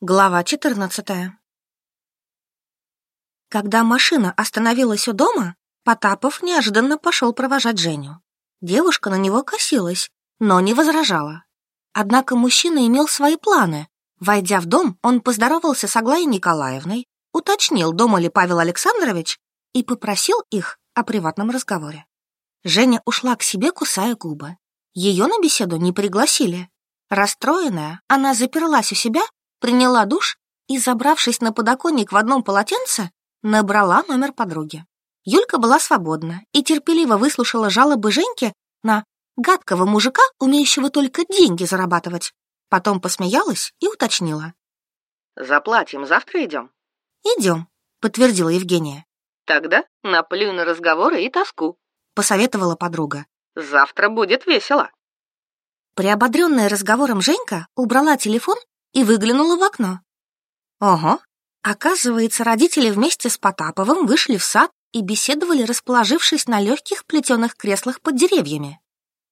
Глава 14 Когда машина остановилась у дома, Потапов неожиданно пошел провожать Женю. Девушка на него косилась, но не возражала. Однако мужчина имел свои планы. Войдя в дом, он поздоровался с Аглаей Николаевной, уточнил, дома ли Павел Александрович, и попросил их о приватном разговоре. Женя ушла к себе, кусая губы. Ее на беседу не пригласили. Расстроенная, она заперлась у себя приняла душ и, забравшись на подоконник в одном полотенце, набрала номер подруги. Юлька была свободна и терпеливо выслушала жалобы Женьки на гадкого мужика, умеющего только деньги зарабатывать. Потом посмеялась и уточнила. «За платьем завтра идем?» «Идем», — подтвердила Евгения. «Тогда наплюй на разговоры и тоску», — посоветовала подруга. «Завтра будет весело». Приободренная разговором Женька убрала телефон и выглянула в окно. Ого, оказывается, родители вместе с Потаповым вышли в сад и беседовали, расположившись на легких плетеных креслах под деревьями.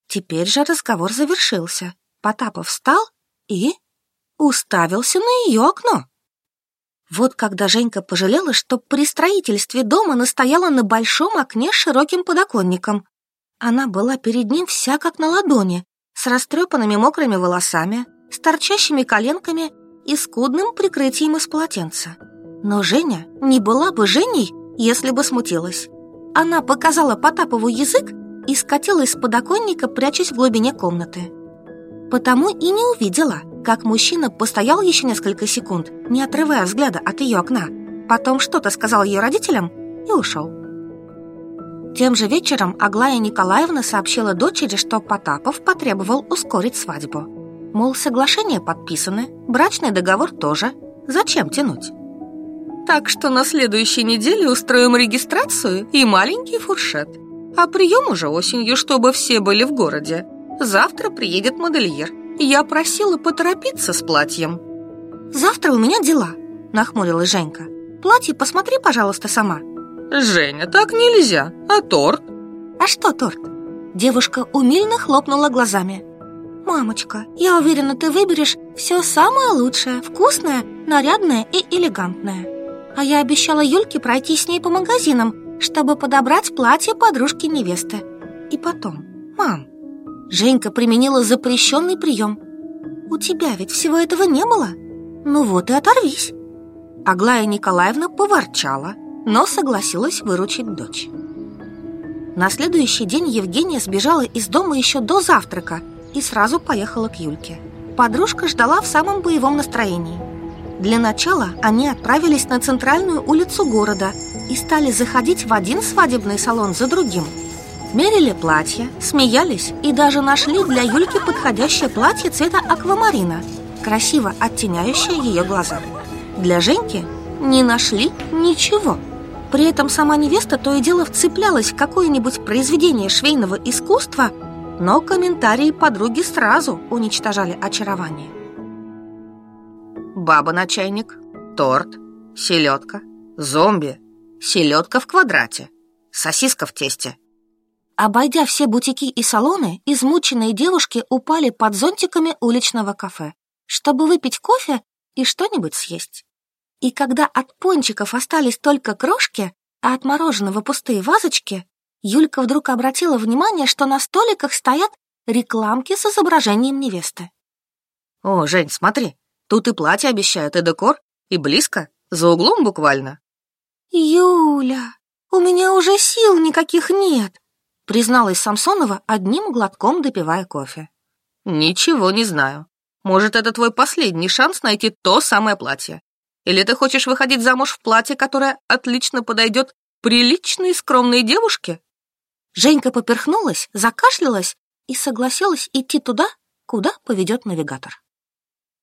Теперь же разговор завершился. Потапов встал и уставился на ее окно. Вот когда Женька пожалела, что при строительстве дома настояла на большом окне с широким подоконником. Она была перед ним вся как на ладони, с растрепанными мокрыми волосами, с торчащими коленками и скудным прикрытием из полотенца. Но Женя не была бы Женей, если бы смутилась. Она показала Потапову язык и скатилась с подоконника, прячась в глубине комнаты. Потому и не увидела, как мужчина постоял еще несколько секунд, не отрывая взгляда от ее окна. Потом что-то сказал ее родителям и ушел. Тем же вечером Аглая Николаевна сообщила дочери, что Потапов потребовал ускорить свадьбу. Мол, соглашения подписаны, брачный договор тоже. Зачем тянуть? Так что на следующей неделе устроим регистрацию и маленький фуршет. А прием уже осенью, чтобы все были в городе. Завтра приедет модельер. Я просила поторопиться с платьем. Завтра у меня дела, нахмурилась Женька. Платье посмотри, пожалуйста, сама. Женя, так нельзя. А торт? А что торт? Девушка умильно хлопнула глазами. «Мамочка, я уверена, ты выберешь все самое лучшее, вкусное, нарядное и элегантное. А я обещала Юльке пройти с ней по магазинам, чтобы подобрать платье подружки невесты. И потом, мам, Женька применила запрещенный прием. У тебя ведь всего этого не было? Ну вот и оторвись». Аглая Николаевна поворчала, но согласилась выручить дочь. На следующий день Евгения сбежала из дома еще до завтрака – и сразу поехала к Юльке. Подружка ждала в самом боевом настроении. Для начала они отправились на центральную улицу города и стали заходить в один свадебный салон за другим. Мерили платья, смеялись и даже нашли для Юльки подходящее платье цвета аквамарина, красиво оттеняющее ее глаза. Для Женьки не нашли ничего. При этом сама невеста то и дело вцеплялась в какое-нибудь произведение швейного искусства – но комментарии подруги сразу уничтожали очарование. Баба на чайник, торт, селедка, зомби, селедка в квадрате, сосиска в тесте. Обойдя все бутики и салоны, измученные девушки упали под зонтиками уличного кафе, чтобы выпить кофе и что-нибудь съесть. И когда от пончиков остались только крошки, а от мороженого пустые вазочки, Юлька вдруг обратила внимание, что на столиках стоят рекламки с изображением невесты. «О, Жень, смотри, тут и платье обещают, и декор, и близко, за углом буквально». «Юля, у меня уже сил никаких нет», призналась Самсонова одним глотком допивая кофе. «Ничего не знаю. Может, это твой последний шанс найти то самое платье? Или ты хочешь выходить замуж в платье, которое отлично подойдет приличной скромной девушке?» Женька поперхнулась, закашлялась и согласилась идти туда, куда поведет навигатор.